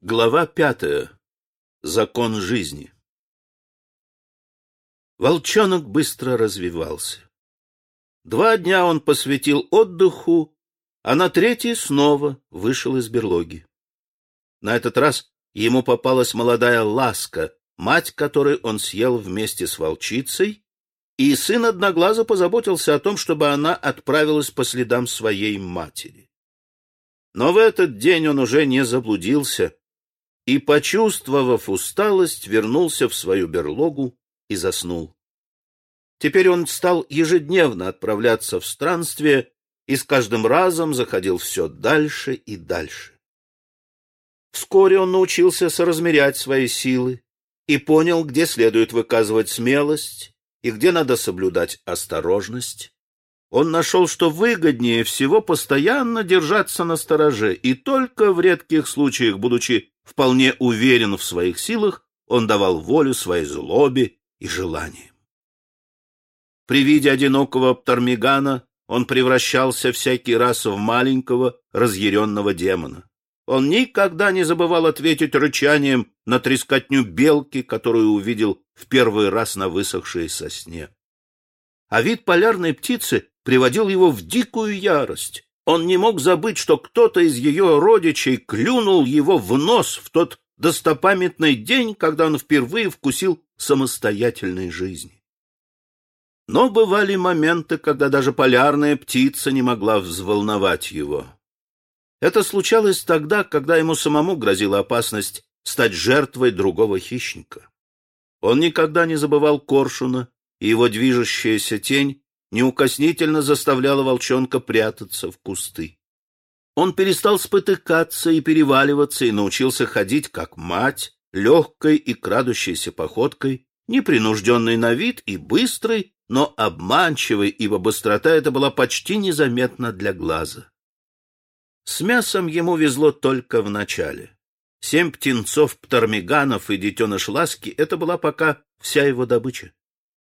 Глава пятая. Закон жизни. Волчонок быстро развивался. Два дня он посвятил отдыху, а на третий снова вышел из берлоги. На этот раз ему попалась молодая ласка, мать которой он съел вместе с волчицей, и сын Одноглаза позаботился о том, чтобы она отправилась по следам своей матери. Но в этот день он уже не заблудился — и, почувствовав усталость, вернулся в свою берлогу и заснул. Теперь он стал ежедневно отправляться в странствие и с каждым разом заходил все дальше и дальше. Вскоре он научился соразмерять свои силы и понял, где следует выказывать смелость и где надо соблюдать осторожность. Он нашел, что выгоднее всего постоянно держаться на стороже, и только в редких случаях, будучи вполне уверен в своих силах, он давал волю своей злобе и желаниям. При виде одинокого Птармигана он превращался всякий раз в маленького разъяренного демона. Он никогда не забывал ответить рычанием на трескотню белки, которую увидел в первый раз на высохшей сосне. А вид полярной птицы приводил его в дикую ярость. Он не мог забыть, что кто-то из ее родичей клюнул его в нос в тот достопамятный день, когда он впервые вкусил самостоятельной жизни. Но бывали моменты, когда даже полярная птица не могла взволновать его. Это случалось тогда, когда ему самому грозила опасность стать жертвой другого хищника. Он никогда не забывал коршуна, и его движущаяся тень неукоснительно заставляла волчонка прятаться в кусты. Он перестал спотыкаться и переваливаться и научился ходить, как мать, легкой и крадущейся походкой, непринужденной на вид и быстрой, но обманчивой, ибо быстрота эта была почти незаметна для глаза. С мясом ему везло только в начале. Семь птенцов птармиганов и детеныш ласки — это была пока вся его добыча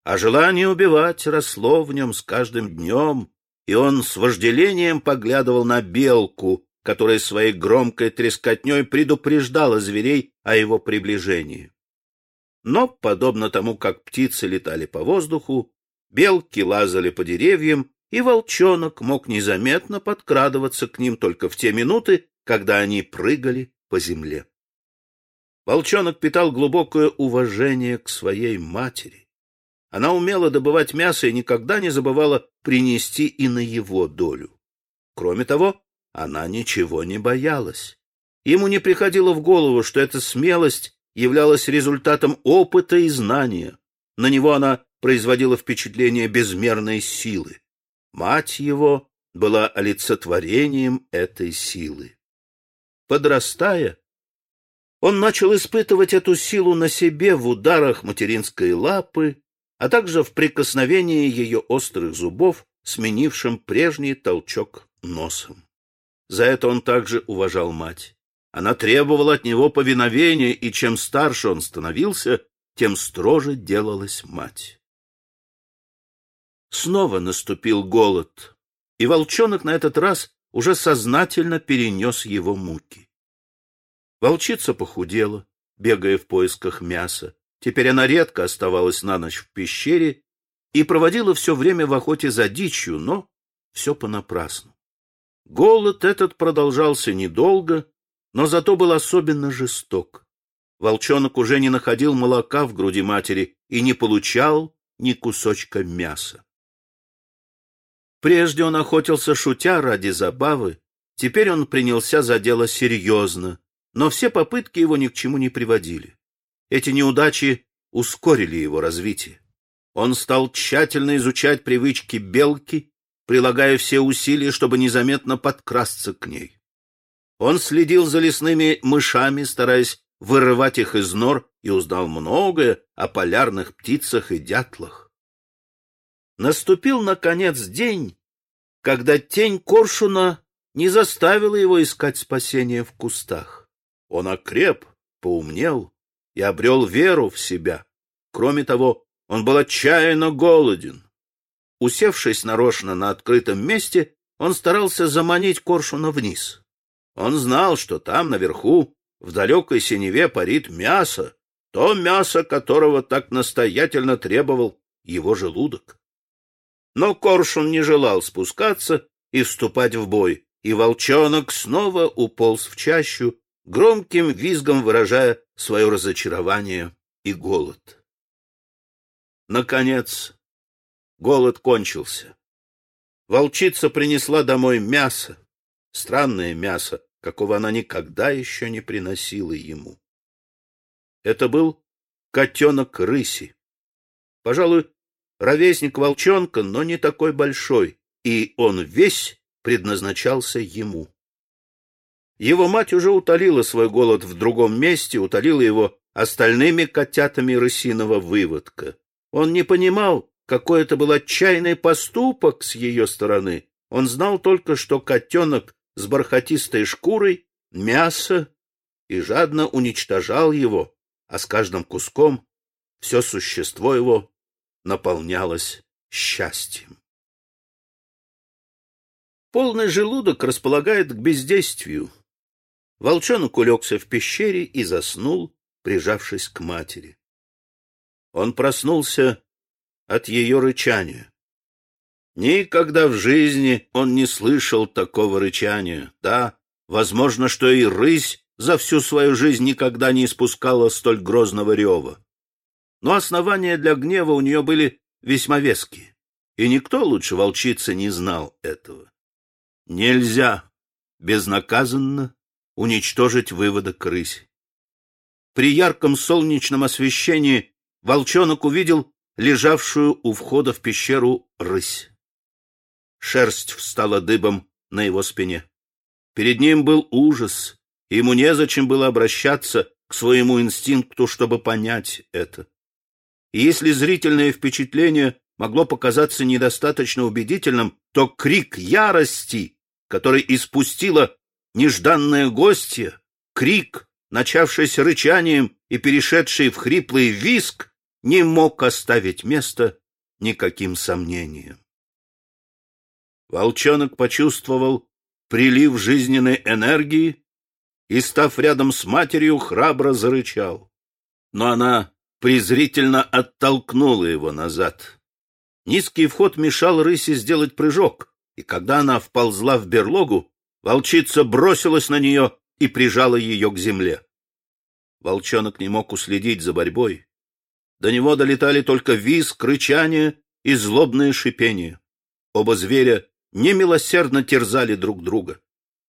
а желание убивать росло в нем с каждым днем, и он с вожделением поглядывал на белку, которая своей громкой трескотней предупреждала зверей о его приближении. Но, подобно тому, как птицы летали по воздуху, белки лазали по деревьям, и волчонок мог незаметно подкрадываться к ним только в те минуты, когда они прыгали по земле. Волчонок питал глубокое уважение к своей матери. Она умела добывать мясо и никогда не забывала принести и на его долю. Кроме того, она ничего не боялась. Ему не приходило в голову, что эта смелость являлась результатом опыта и знания. На него она производила впечатление безмерной силы. Мать его была олицетворением этой силы. Подрастая, он начал испытывать эту силу на себе в ударах материнской лапы а также в прикосновении ее острых зубов, сменившим прежний толчок носом. За это он также уважал мать. Она требовала от него повиновения, и чем старше он становился, тем строже делалась мать. Снова наступил голод, и волчонок на этот раз уже сознательно перенес его муки. Волчица похудела, бегая в поисках мяса, Теперь она редко оставалась на ночь в пещере и проводила все время в охоте за дичью, но все понапрасну. Голод этот продолжался недолго, но зато был особенно жесток. Волчонок уже не находил молока в груди матери и не получал ни кусочка мяса. Прежде он охотился шутя ради забавы, теперь он принялся за дело серьезно, но все попытки его ни к чему не приводили. Эти неудачи ускорили его развитие. Он стал тщательно изучать привычки белки, прилагая все усилия, чтобы незаметно подкрасться к ней. Он следил за лесными мышами, стараясь вырывать их из нор, и узнал многое о полярных птицах и дятлах. Наступил, наконец, день, когда тень коршуна не заставила его искать спасения в кустах. Он окреп, поумнел, и обрел веру в себя. Кроме того, он был отчаянно голоден. Усевшись нарочно на открытом месте, он старался заманить коршуна вниз. Он знал, что там, наверху, в далекой синеве парит мясо, то мясо, которого так настоятельно требовал его желудок. Но Коршун не желал спускаться и вступать в бой, и волчонок снова уполз в чащу, громким визгом выражая свое разочарование и голод. Наконец, голод кончился. Волчица принесла домой мясо, странное мясо, какого она никогда еще не приносила ему. Это был котенок рыси. Пожалуй, ровесник волчонка, но не такой большой, и он весь предназначался ему. Его мать уже утолила свой голод в другом месте, утолила его остальными котятами рысиного выводка. Он не понимал, какой это был отчаянный поступок с ее стороны. Он знал только, что котенок с бархатистой шкурой, мясо, и жадно уничтожал его, а с каждым куском все существо его наполнялось счастьем. Полный желудок располагает к бездействию. Волчонок улегся в пещере и заснул, прижавшись к матери. Он проснулся от ее рычания. Никогда в жизни он не слышал такого рычания. Да, возможно, что и рысь за всю свою жизнь никогда не испускала столь грозного рева. Но основания для гнева у нее были весьма веские, и никто лучше волчицы не знал этого. Нельзя безнаказанно уничтожить выводок рыси. При ярком солнечном освещении волчонок увидел лежавшую у входа в пещеру рысь. Шерсть встала дыбом на его спине. Перед ним был ужас, и ему незачем было обращаться к своему инстинкту, чтобы понять это. И если зрительное впечатление могло показаться недостаточно убедительным, то крик ярости, который испустила нежданная гостья, крик, начавшийся рычанием и перешедший в хриплый виск, не мог оставить места никаким сомнениям. Волчонок почувствовал прилив жизненной энергии и, став рядом с матерью, храбро зарычал. Но она презрительно оттолкнула его назад. Низкий вход мешал рысе сделать прыжок, и когда она вползла в берлогу, волчица бросилась на нее и прижала ее к земле. Волчонок не мог уследить за борьбой. До него долетали только визг, рычание и злобное шипение. Оба зверя немилосердно терзали друг друга.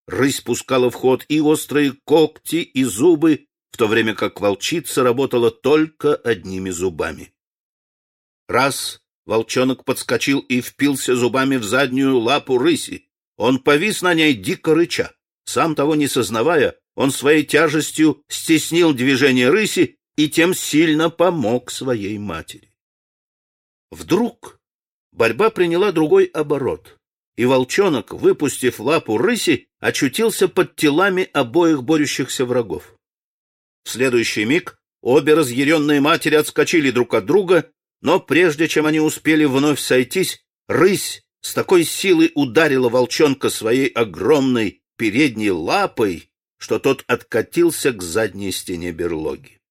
Рысь пускала в ход и острые когти, и зубы, в то время как волчица работала только одними зубами. Раз волчонок подскочил и впился зубами в заднюю лапу рыси. Он повис на ней дико рыча. Сам того не сознавая, он своей тяжестью стеснил движение рыси и тем сильно помог своей матери. Вдруг борьба приняла другой оборот и волчонок, выпустив лапу рыси, очутился под телами обоих борющихся врагов. В следующий миг обе разъяренные матери отскочили друг от друга, но прежде чем они успели вновь сойтись, рысь с такой силой ударила волчонка своей огромной передней лапой, что тот откатился к задней стене берлоги.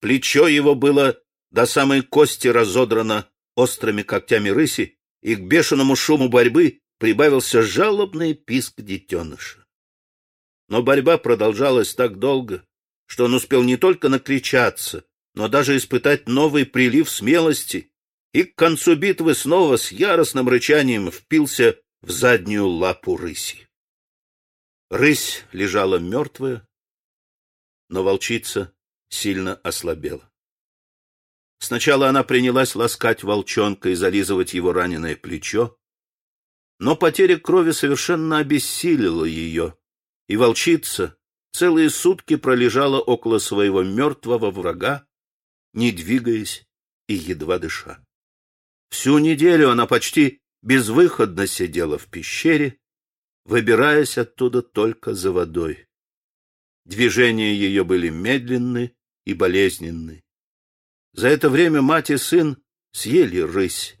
Плечо его было до самой кости разодрано острыми когтями рыси, и к бешеному шуму борьбы прибавился жалобный писк детеныша. Но борьба продолжалась так долго, что он успел не только накричаться, но даже испытать новый прилив смелости, и к концу битвы снова с яростным рычанием впился в заднюю лапу рыси. Рысь лежала мертвая, но волчица сильно ослабела. Сначала она принялась ласкать волчонка и зализывать его раненое плечо, но потеря крови совершенно обессилила ее, и волчица целые сутки пролежала около своего мертвого врага, не двигаясь и едва дыша. Всю неделю она почти безвыходно сидела в пещере, выбираясь оттуда только за водой. Движения ее были медленны и болезненны. За это время мать и сын съели рысь,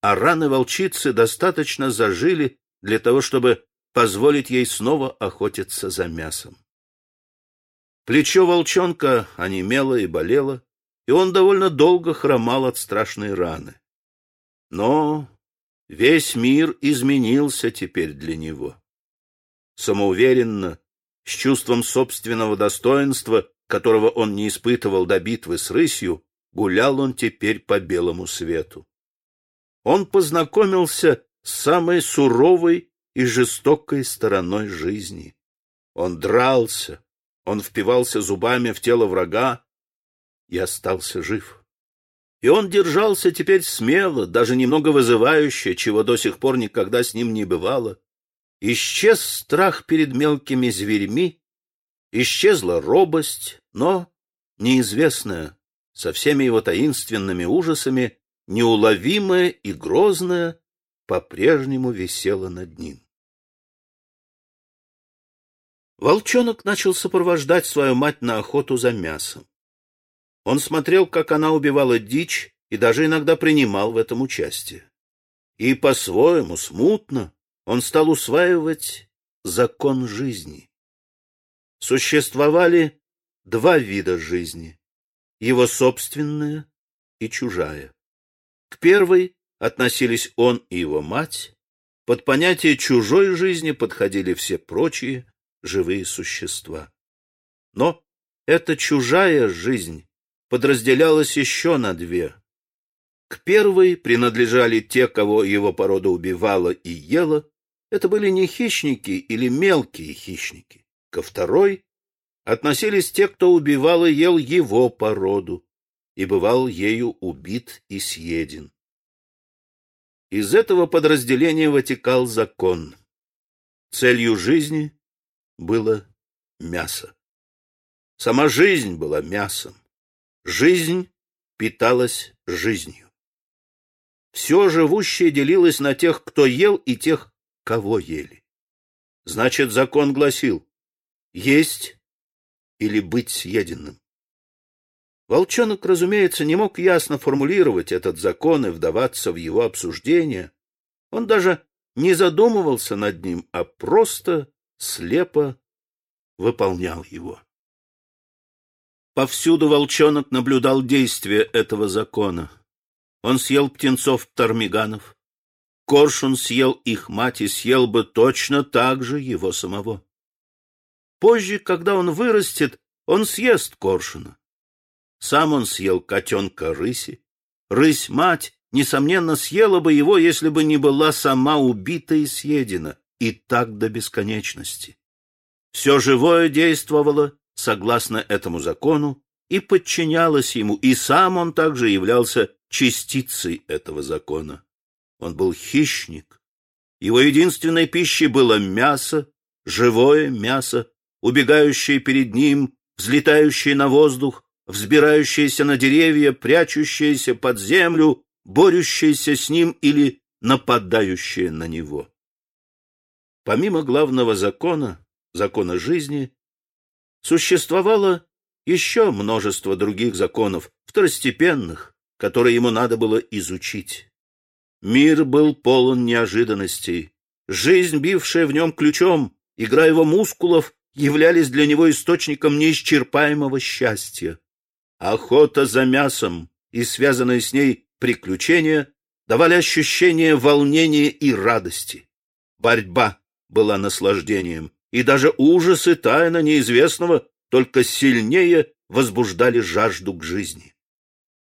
а раны волчицы достаточно зажили для того, чтобы позволить ей снова охотиться за мясом. Плечо волчонка онемело и болело, и он довольно долго хромал от страшной раны. Но весь мир изменился теперь для него. Самоуверенно, с чувством собственного достоинства, которого он не испытывал до битвы с рысью, гулял он теперь по белому свету. Он познакомился с самой суровой и жестокой стороной жизни. Он дрался, он впивался зубами в тело врага и остался жив. И он держался теперь смело, даже немного вызывающе, чего до сих пор никогда с ним не бывало. Исчез страх перед мелкими зверьми, исчезла робость, но неизвестная, со всеми его таинственными ужасами, неуловимая и грозная, по-прежнему висела над ним. Волчонок начал сопровождать свою мать на охоту за мясом. Он смотрел, как она убивала дичь, и даже иногда принимал в этом участие. И по-своему, смутно, он стал усваивать закон жизни. Существовали два вида жизни — его собственная и чужая. К первой относились он и его мать, под понятие чужой жизни подходили все прочие живые существа. Но эта чужая жизнь подразделялась еще на две. К первой принадлежали те, кого его порода убивала и ела, это были не хищники или мелкие хищники. Ко второй относились те, кто убивал и ел его породу, и бывал ею убит и съеден. Из этого подразделения вытекал закон. Целью жизни было мясо. Сама жизнь была мясом. Жизнь питалась жизнью. Все живущее делилось на тех, кто ел, и тех, кого ели. Значит, закон гласил «есть или быть съеденным». Волчонок, разумеется, не мог ясно формулировать этот закон и вдаваться в его обсуждение. Он даже не задумывался над ним, а просто слепо выполнял его. Повсюду волчонок наблюдал действие этого закона. Он съел птенцов-тормиганов. Коршун съел их мать и съел бы точно так же его самого. Позже, когда он вырастет, он съест коршуна. Сам он съел котенка рыси. Рысь-мать, несомненно, съела бы его, если бы не была сама убита и съедена, и так до бесконечности. Все живое действовало согласно этому закону и подчинялось ему, и сам он также являлся частицей этого закона. Он был хищник. Его единственной пищей было мясо, живое мясо, убегающее перед ним, взлетающее на воздух, взбирающееся на деревья, прячущееся под землю, борющееся с ним или нападающее на него. Помимо главного закона, закона жизни, существовало еще множество других законов, второстепенных, которые ему надо было изучить. Мир был полон неожиданностей. Жизнь, бившая в нем ключом, игра его мускулов, являлись для него источником неисчерпаемого счастья. Охота за мясом и связанные с ней приключения давали ощущение волнения и радости. Борьба была наслаждением, и даже ужасы тайна неизвестного только сильнее возбуждали жажду к жизни.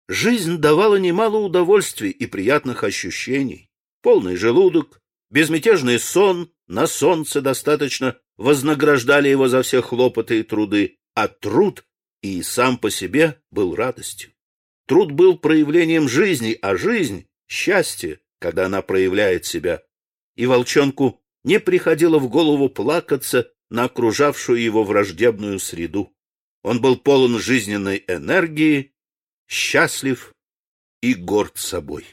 Жизнь давала немало удовольствий и приятных ощущений. Полный желудок, безмятежный сон, на солнце достаточно вознаграждали его за все хлопоты и труды, а труд и сам по себе был радостью. Труд был проявлением жизни, а жизнь — счастье, когда она проявляет себя. И волчонку не приходило в голову плакаться на окружавшую его враждебную среду. Он был полон жизненной энергии, счастлив и горд собой.